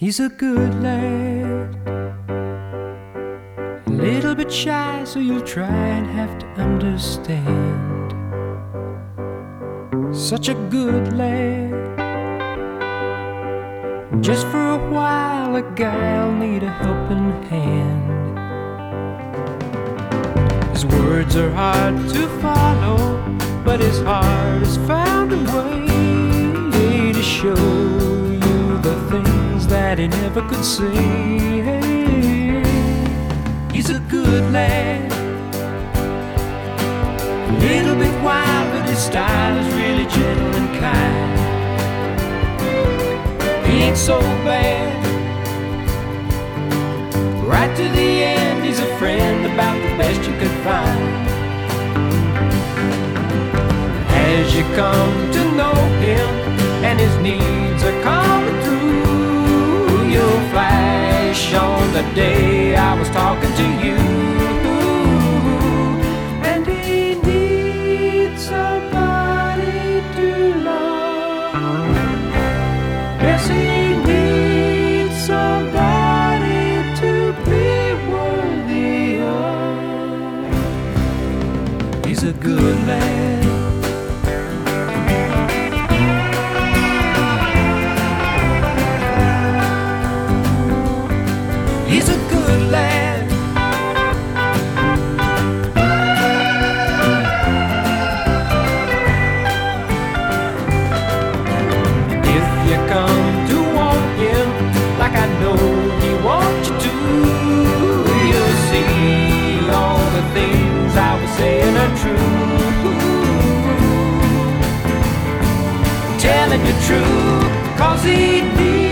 He's a good lad. A little bit shy, so you'll try and have to understand. Such a good lad. Just for a while, a guy'll need a helping hand. His words are hard to follow, but his heart has found a way to show that he never could say. He's a good lad, a little bit wild, but his style is really gentle and kind. He ain't so bad. Right to the end, he's a friend about the best you could find. As you come to know good lad. Telling you true, cause he needs